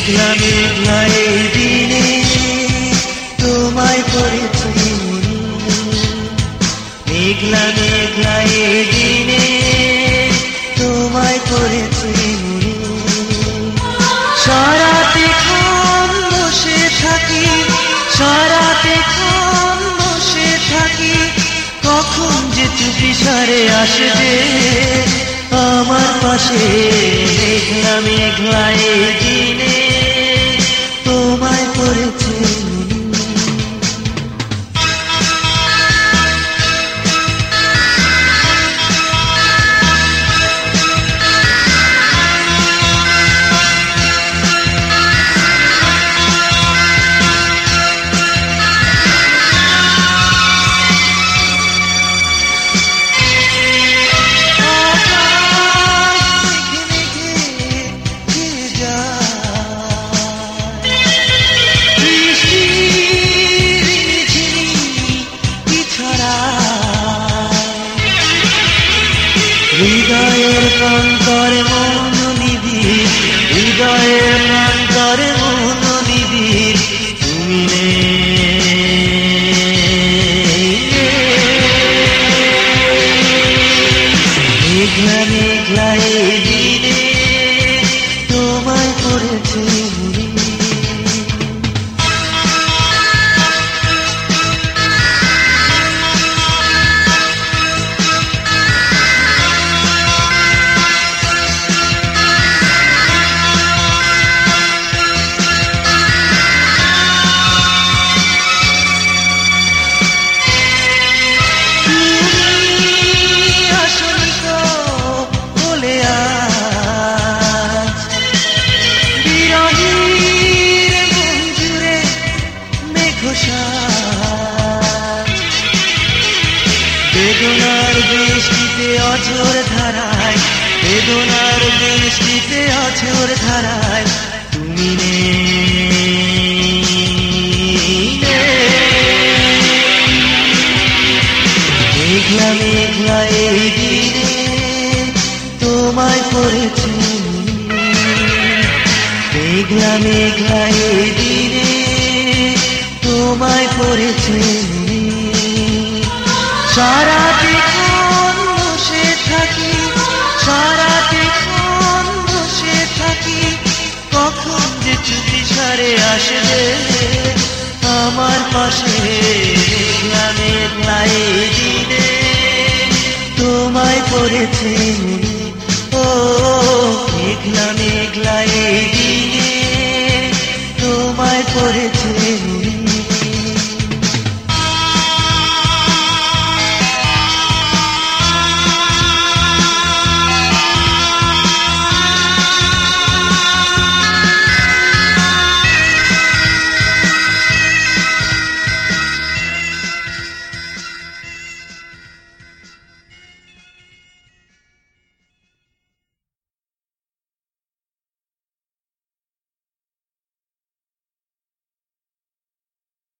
মেঘলা মেঘলা এই দিনে তোমায় পড়েছে মেঘলা মেঘলা এই দিনে তোমায় পড়েছে সারাতে খান বসে থাকি সারাতে খান বসে থাকি কখন যে তুমি সারে আসবে আমার পাশে মেঘলা মেঘলা এই দিনে হৃদয়ের প্রান্তর মন নিবিড় হৃদয়ের প্রান্তর মন নিবিড় তুমি মেঘলা মেঘলা এই অঝোর ধারায়, বেদনার বৃষ্টিতে অঝোর ধারায়, তুমি মেঘলা মেঘলা এই দিনে তোমায় পড়েছে মেঘলা মেঘলা এই দিনে তোমায় পড়েছে সারাটি পাশে মেঘলা মেঘলাই দিনে তোমায় পড়েছে